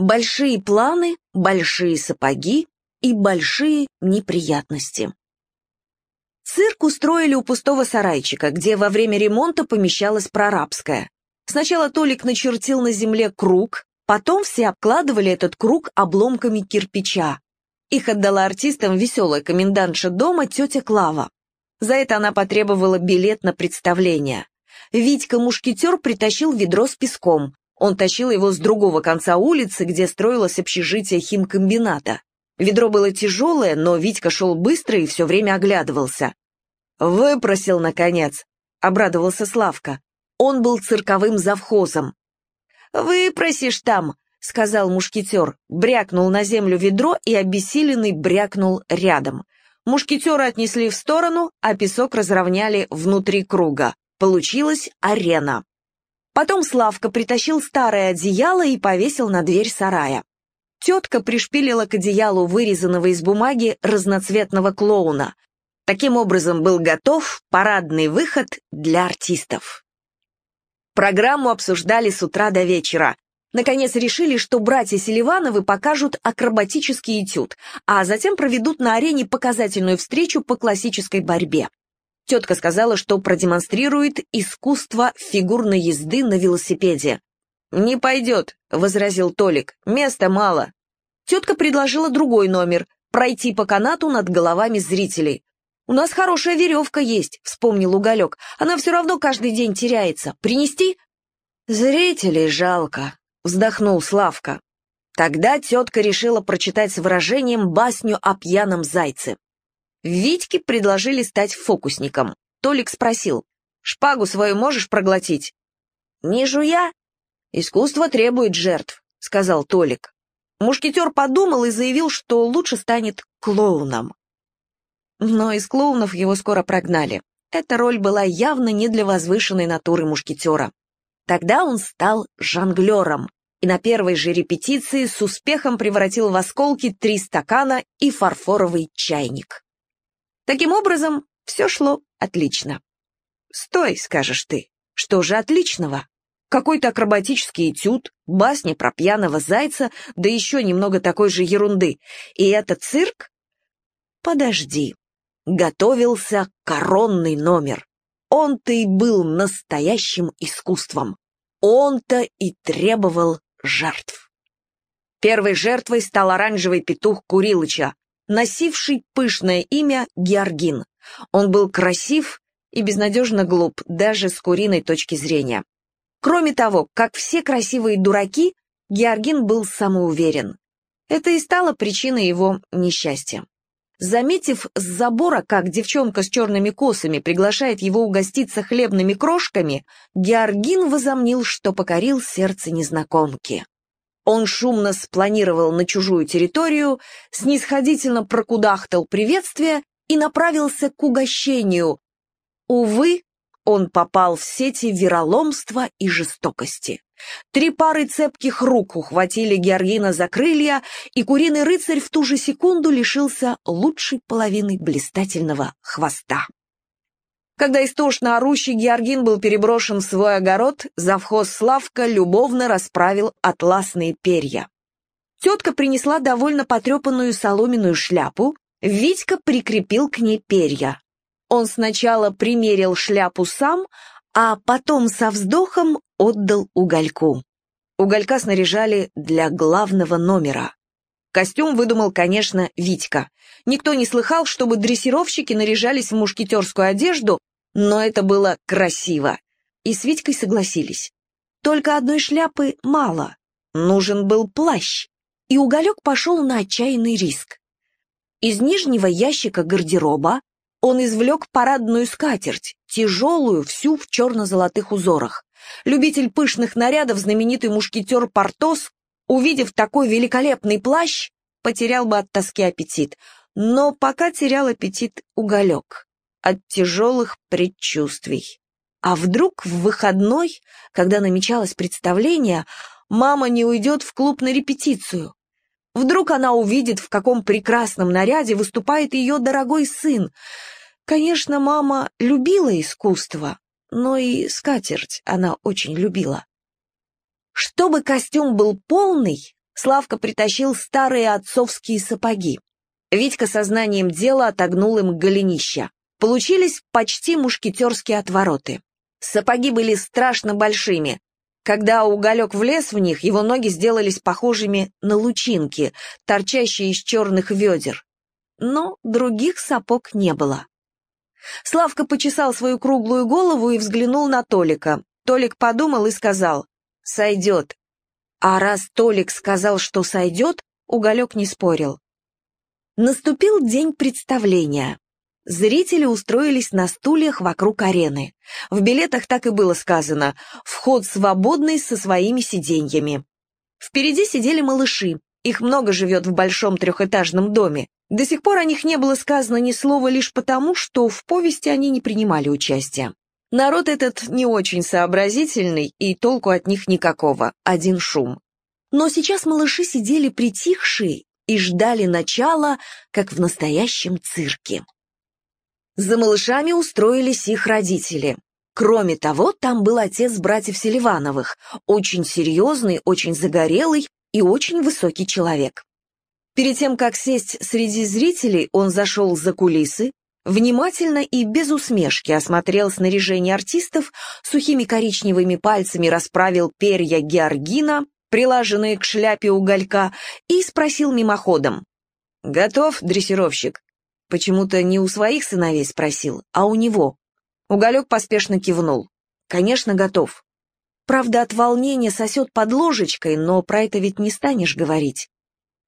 Большие планы, большие сапоги и большие неприятности. Цирк устроили у пустого сарайчика, где во время ремонта помещалась прорабская. Сначала Толик начертил на земле круг, потом все обкладывали этот круг обломками кирпича. Их отдала артистам веселая комендантша дома тетя Клава. За это она потребовала билет на представление. Витька-мушкетер притащил ведро с песком. Он тащил его с другого конца улицы, где строилось общежитие химкомбината. Ведро было тяжелое, но Витька шел быстро и все время оглядывался. «Выпросил, наконец», — обрадовался Славка. Он был цирковым завхозом. «Выпросишь там», — сказал мушкетер, брякнул на землю ведро и обессиленный брякнул рядом. Мушкетера отнесли в сторону, а песок разровняли внутри круга. Получилась арена. Потом Славка притащил старое одеяло и повесил на дверь сарая. Тетка пришпилила к одеялу вырезанного из бумаги разноцветного клоуна. Таким образом был готов парадный выход для артистов. Программу обсуждали с утра до вечера. Наконец решили, что братья Селивановы покажут акробатический этюд, а затем проведут на арене показательную встречу по классической борьбе. Тетка сказала, что продемонстрирует искусство фигурной езды на велосипеде. «Не пойдет», — возразил Толик, — «места мало». Тетка предложила другой номер — пройти по канату над головами зрителей. «У нас хорошая веревка есть», — вспомнил Уголек. «Она все равно каждый день теряется. Принести?» «Зрителей жалко», — вздохнул Славка. Тогда тетка решила прочитать с выражением басню о пьяном зайце. Витьке предложили стать фокусником. Толик спросил, «Шпагу свою можешь проглотить?» «Не жуя?» «Искусство требует жертв», — сказал Толик. Мушкетер подумал и заявил, что лучше станет клоуном. Но из клоунов его скоро прогнали. Эта роль была явно не для возвышенной натуры мушкетера. Тогда он стал жонглером и на первой же репетиции с успехом превратил в осколки три стакана и фарфоровый чайник. Таким образом, все шло отлично. «Стой», — скажешь ты, — «что же отличного?» Какой-то акробатический этюд, басня про пьяного зайца, да еще немного такой же ерунды. И это цирк? Подожди. Готовился коронный номер. Он-то и был настоящим искусством. Он-то и требовал жертв. Первой жертвой стал оранжевый петух Курилыча, носивший пышное имя Георгин. Он был красив и безнадежно глуп, даже с куриной точки зрения. Кроме того, как все красивые дураки, Георгин был самоуверен. Это и стало причиной его несчастья. Заметив с забора, как девчонка с черными косами приглашает его угоститься хлебными крошками, Георгин возомнил, что покорил сердце незнакомки. Он шумно спланировал на чужую территорию, снисходительно прокудахтал приветствие и направился к угощению. Увы, он попал в сети вероломства и жестокости. Три пары цепких рук ухватили Георгина за крылья, и куриный рыцарь в ту же секунду лишился лучшей половины блистательного хвоста. Когда истошно орущий Георгин был переброшен в свой огород, завхоз Славка любовно расправил атласные перья. Тетка принесла довольно потрепанную соломенную шляпу, Витька прикрепил к ней перья. Он сначала примерил шляпу сам, а потом со вздохом отдал угольку. Уголька снаряжали для главного номера. Костюм выдумал, конечно, Витька. Никто не слыхал, чтобы дрессировщики наряжались в мушкетерскую одежду, но это было красиво. И с Витькой согласились. Только одной шляпы мало. Нужен был плащ. И уголек пошел на отчаянный риск. Из нижнего ящика гардероба он извлек парадную скатерть, тяжелую, всю в черно-золотых узорах. Любитель пышных нарядов, знаменитый мушкетер Портос, увидев такой великолепный плащ, потерял бы от тоски аппетит. Но пока терял аппетит уголек от тяжелых предчувствий. А вдруг в выходной, когда намечалось представление, мама не уйдет в клуб на репетицию? Вдруг она увидит, в каком прекрасном наряде выступает ее дорогой сын. Конечно, мама любила искусство, но и скатерть она очень любила. Чтобы костюм был полный, Славка притащил старые отцовские сапоги. Витька сознанием дела отогнул им голенища. Получились почти мушкетерские отвороты. Сапоги были страшно большими. Когда уголек влез в них, его ноги сделались похожими на лучинки, торчащие из черных ведер. Но других сапог не было. Славка почесал свою круглую голову и взглянул на Толика. Толик подумал и сказал «Сойдет». А раз Толик сказал, что сойдет, Уголек не спорил. Наступил день представления. Зрители устроились на стульях вокруг арены. В билетах так и было сказано «Вход свободный со своими сиденьями». Впереди сидели малыши. Их много живет в большом трехэтажном доме. До сих пор о них не было сказано ни слова лишь потому, что в повести они не принимали участия. Народ этот не очень сообразительный, и толку от них никакого, один шум. Но сейчас малыши сидели притихшие и ждали начала, как в настоящем цирке. За малышами устроились их родители. Кроме того, там был отец братьев Селивановых, очень серьезный, очень загорелый и очень высокий человек. Перед тем, как сесть среди зрителей, он зашел за кулисы, внимательно и без усмешки осмотрел снаряжение артистов, сухими коричневыми пальцами расправил перья георгина, прилаженные к шляпе уголька, и спросил мимоходом. «Готов, дрессировщик?» Почему-то не у своих сыновей спросил, а у него. Уголек поспешно кивнул. «Конечно, готов». Правда, от волнения сосет под ложечкой, но про это ведь не станешь говорить.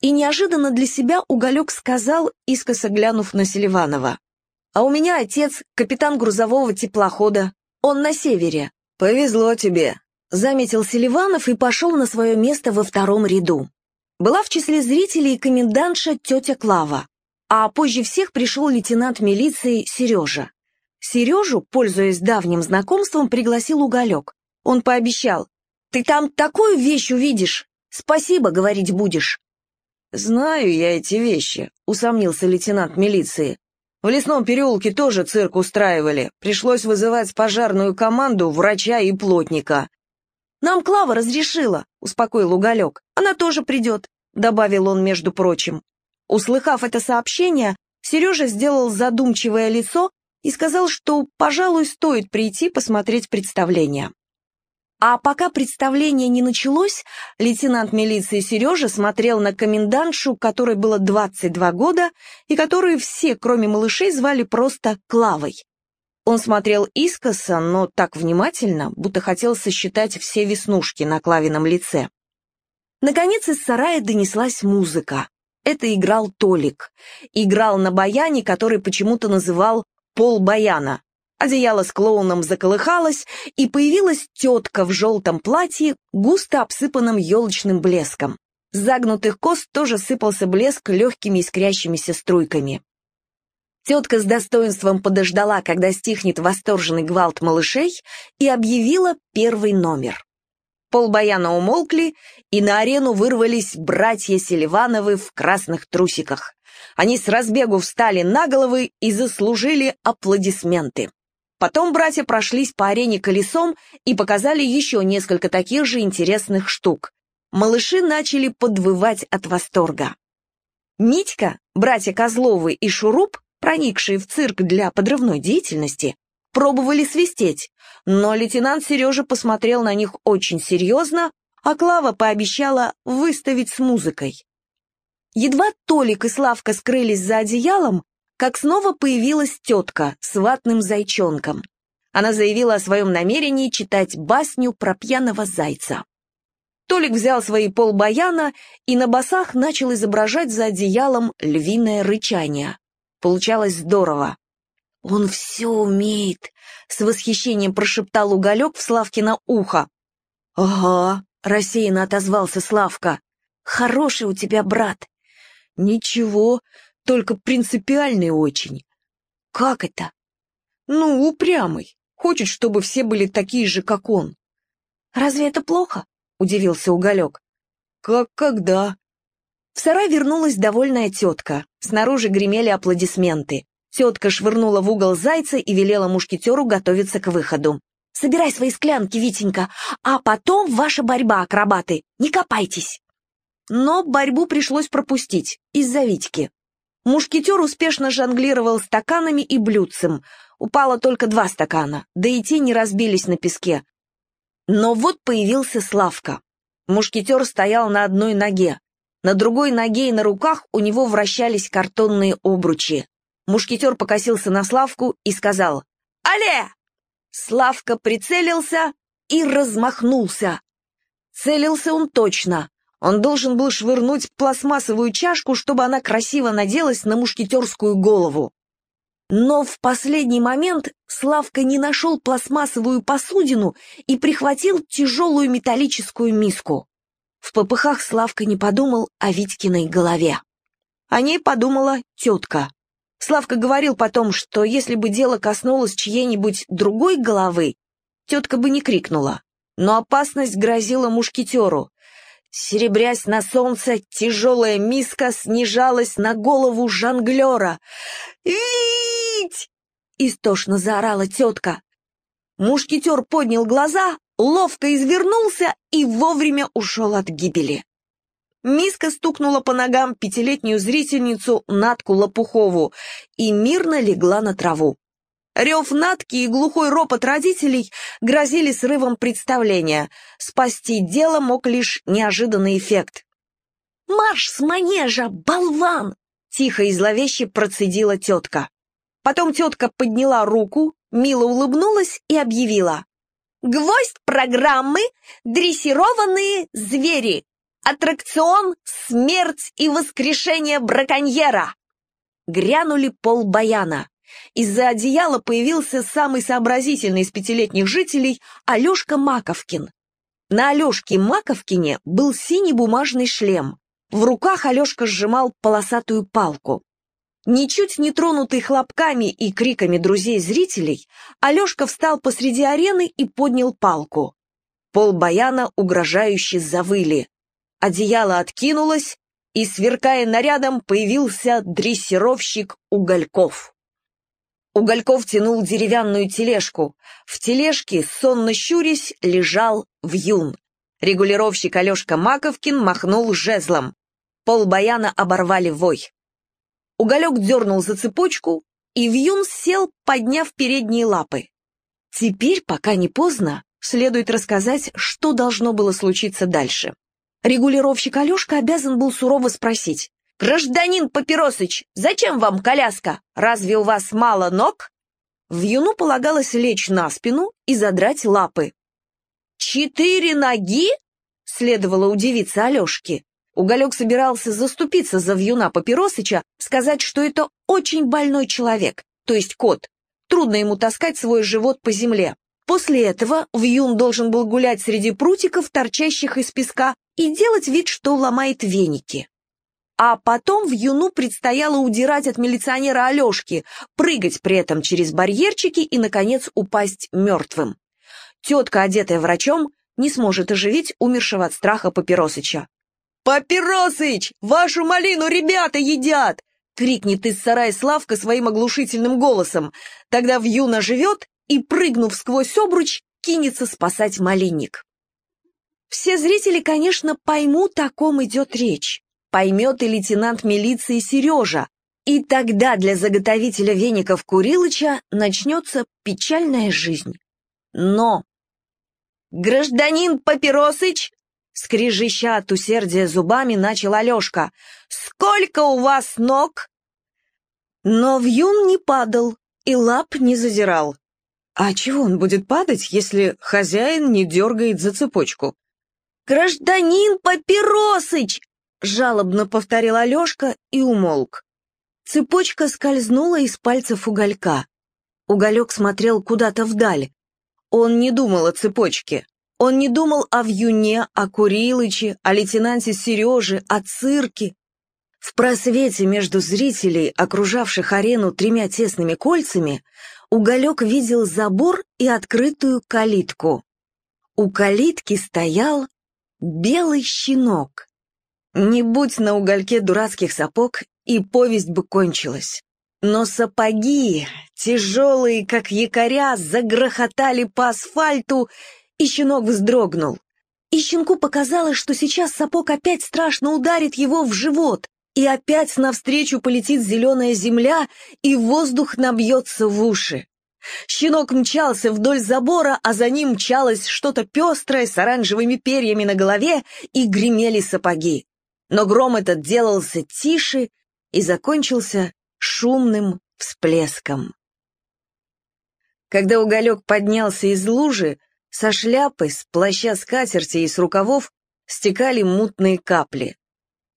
И неожиданно для себя Уголек сказал, искоса глянув на Селиванова. «А у меня отец, капитан грузового теплохода. Он на севере. Повезло тебе», — заметил Селиванов и пошел на свое место во втором ряду. Была в числе зрителей комендантша тетя Клава а позже всех пришел лейтенант милиции Сережа. Сережу, пользуясь давним знакомством, пригласил Уголек. Он пообещал, «Ты там такую вещь увидишь, спасибо говорить будешь». «Знаю я эти вещи», — усомнился лейтенант милиции. «В лесном переулке тоже цирк устраивали. Пришлось вызывать пожарную команду, врача и плотника». «Нам Клава разрешила», — успокоил Уголек. «Она тоже придет», — добавил он, между прочим. Услыхав это сообщение, Сережа сделал задумчивое лицо и сказал, что, пожалуй, стоит прийти посмотреть представление. А пока представление не началось, лейтенант милиции Сережа смотрел на комендантшу, которой было 22 года, и которую все, кроме малышей, звали просто Клавой. Он смотрел искоса, но так внимательно, будто хотел сосчитать все веснушки на Клавином лице. Наконец из сарая донеслась музыка. Это играл Толик. Играл на баяне, который почему-то называл пол баяна. Одеяло с клоуном заколыхалось, и появилась тетка в желтом платье, густо обсыпанном елочным блеском. С загнутых кост тоже сыпался блеск легкими искрящимися струйками. Тетка с достоинством подождала, когда стихнет восторженный гвалт малышей, и объявила первый номер. Полбаяна умолкли, и на арену вырвались братья Селивановы в красных трусиках. Они с разбегу встали на головы и заслужили аплодисменты. Потом братья прошлись по арене колесом и показали еще несколько таких же интересных штук. Малыши начали подвывать от восторга. Митька, братья Козловы и Шуруп, проникшие в цирк для подрывной деятельности, пробовали свистеть, но лейтенант Сережа посмотрел на них очень серьезно, а Клава пообещала выставить с музыкой. Едва Толик и Славка скрылись за одеялом, как снова появилась тетка с ватным зайчонком. Она заявила о своем намерении читать басню про пьяного зайца. Толик взял свои полбаяна и на басах начал изображать за одеялом львиное рычание. Получалось здорово. «Он все умеет», — с восхищением прошептал уголек в Славкино ухо. «Ага», — рассеянно отозвался Славка. «Хороший у тебя брат». «Ничего, только принципиальный очень». «Как это?» «Ну, упрямый. Хочет, чтобы все были такие же, как он». «Разве это плохо?» — удивился Уголек. «Как когда?» В сарай вернулась довольная тетка. Снаружи гремели аплодисменты. Тетка швырнула в угол зайца и велела мушкетеру готовиться к выходу. «Собирай свои склянки, Витенька, а потом ваша борьба, акробаты, не копайтесь!» но борьбу пришлось пропустить из-за Витьки. Мушкетер успешно жонглировал стаканами и блюдцем. Упало только два стакана, да и те не разбились на песке. Но вот появился Славка. Мушкетер стоял на одной ноге. На другой ноге и на руках у него вращались картонные обручи. Мушкетер покосился на Славку и сказал «Але!». Славка прицелился и размахнулся. Целился он точно. Он должен был швырнуть пластмассовую чашку, чтобы она красиво наделась на мушкетерскую голову. Но в последний момент Славка не нашел пластмассовую посудину и прихватил тяжелую металлическую миску. В попыхах Славка не подумал о Витькиной голове. О ней подумала тетка. Славка говорил потом, что если бы дело коснулось чьей-нибудь другой головы, тетка бы не крикнула. Но опасность грозила мушкетеру. Серебрясь на солнце, тяжелая миска снижалась на голову жонглера. «Вить!» — истошно заорала тетка. Мушкетер поднял глаза, ловко извернулся и вовремя ушел от гибели. Миска стукнула по ногам пятилетнюю зрительницу Натку Лопухову и мирно легла на траву. Рев Натки и глухой ропот родителей грозили срывом представления. Спасти дело мог лишь неожиданный эффект. «Марш с манежа, болван!» — тихо и зловеще процедила тетка. Потом тетка подняла руку, мило улыбнулась и объявила. «Гвоздь программы — дрессированные звери. Аттракцион «Смерть и воскрешение браконьера». Грянули полбаяна. Из-за одеяла появился самый сообразительный из пятилетних жителей Алешка Маковкин. На Алешке Маковкине был синий бумажный шлем. В руках Алешка сжимал полосатую палку. Ничуть не тронутый хлопками и криками друзей-зрителей, Алешка встал посреди арены и поднял палку. Пол баяна угрожающе завыли. Одеяло откинулось, и, сверкая нарядом, появился дрессировщик Угольков. Угольков тянул деревянную тележку. В тележке, сонно щурясь, лежал вьюн. Регулировщик Алешка Маковкин махнул жезлом. Пол баяна оборвали вой. Уголек дернул за цепочку, и вьюн сел, подняв передние лапы. Теперь, пока не поздно, следует рассказать, что должно было случиться дальше. Регулировщик Алешка обязан был сурово спросить, «Гражданин Папиросыч, зачем вам коляска? Разве у вас мало ног?» В юну полагалось лечь на спину и задрать лапы. «Четыре ноги?» — следовало удивиться Алешке. Уголек собирался заступиться за вьюна Папиросыча, сказать, что это очень больной человек, то есть кот. Трудно ему таскать свой живот по земле. После этого вьюн должен был гулять среди прутиков, торчащих из песка, и делать вид, что ломает веники. А потом в юну предстояло удирать от милиционера Алешки, прыгать при этом через барьерчики и, наконец, упасть мертвым. Тетка, одетая врачом, не сможет оживить умершего от страха Папиросыча. «Папиросыч, вашу малину ребята едят!» крикнет из сарая Славка своим оглушительным голосом. Тогда Вьюна живет и, прыгнув сквозь обруч, кинется спасать малинник. Все зрители, конечно, поймут, о ком идет речь поймет и лейтенант милиции Сережа, и тогда для заготовителя веников Курилыча начнется печальная жизнь. Но... «Гражданин Папиросыч!» Скрижища от усердия зубами начал Алешка. «Сколько у вас ног?» Но вьюн не падал и лап не задирал. А чего он будет падать, если хозяин не дергает за цепочку? «Гражданин Папиросыч!» Жалобно повторил Алешка и умолк. Цепочка скользнула из пальцев уголька. Уголек смотрел куда-то вдаль. Он не думал о цепочке. Он не думал о вьюне, о Курилыче, о лейтенанте Сереже, о цирке. В просвете между зрителей, окружавших арену тремя тесными кольцами, Уголек видел забор и открытую калитку. У калитки стоял белый щенок. Не будь на угольке дурацких сапог, и повесть бы кончилась. Но сапоги, тяжелые, как якоря, загрохотали по асфальту, и щенок вздрогнул. И щенку показалось, что сейчас сапог опять страшно ударит его в живот, и опять навстречу полетит зеленая земля, и воздух набьется в уши. Щенок мчался вдоль забора, а за ним мчалось что-то пестрое с оранжевыми перьями на голове, и гремели сапоги. Но гром этот делался тише и закончился шумным всплеском. Когда уголек поднялся из лужи, со шляпы, с плаща скатерти и с рукавов стекали мутные капли.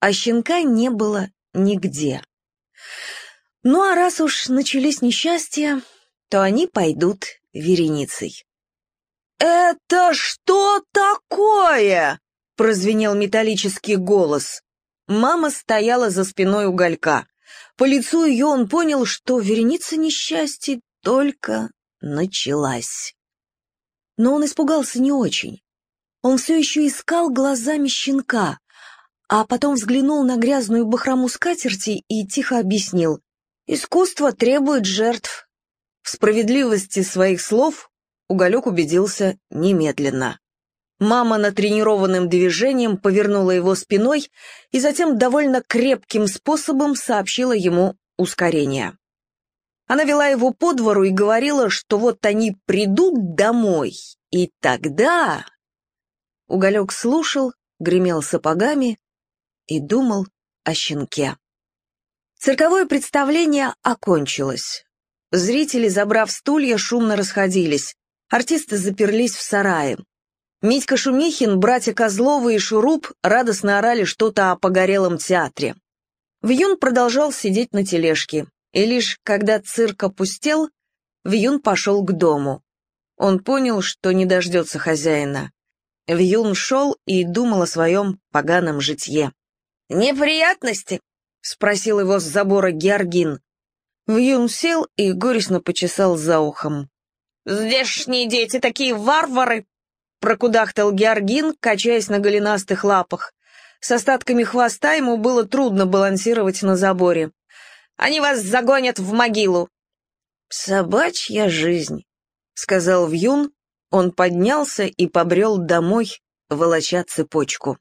А щенка не было нигде. Ну а раз уж начались несчастья, то они пойдут вереницей. «Это что такое?» — прозвенел металлический голос. Мама стояла за спиной уголька. По лицу ее он понял, что вереница несчастья только началась. Но он испугался не очень. Он все еще искал глазами щенка, а потом взглянул на грязную бахрому скатерти и тихо объяснил. «Искусство требует жертв, в справедливости своих слов Уголек убедился немедленно. Мама натренированным движением повернула его спиной и затем довольно крепким способом сообщила ему ускорение. Она вела его по двору и говорила, что вот они придут домой, и тогда... Уголек слушал, гремел сапогами и думал о щенке. Цирковое представление окончилось. Зрители, забрав стулья, шумно расходились. Артисты заперлись в сарае. Митька Шумихин, братья Козловы и Шуруп радостно орали что-то о погорелом театре. Вьюн продолжал сидеть на тележке, и лишь когда цирк опустел, Вьюн пошел к дому. Он понял, что не дождется хозяина. Вьюн шел и думал о своем поганом житье. «Неприятности?» — спросил его с забора Георгин. Вьюн сел и горестно почесал за ухом. «Здешние дети такие варвары!» Прокудахтал Георгин, качаясь на голенастых лапах. С остатками хвоста ему было трудно балансировать на заборе. «Они вас загонят в могилу!» «Собачья жизнь», — сказал Вьюн. Он поднялся и побрел домой, волоча цепочку.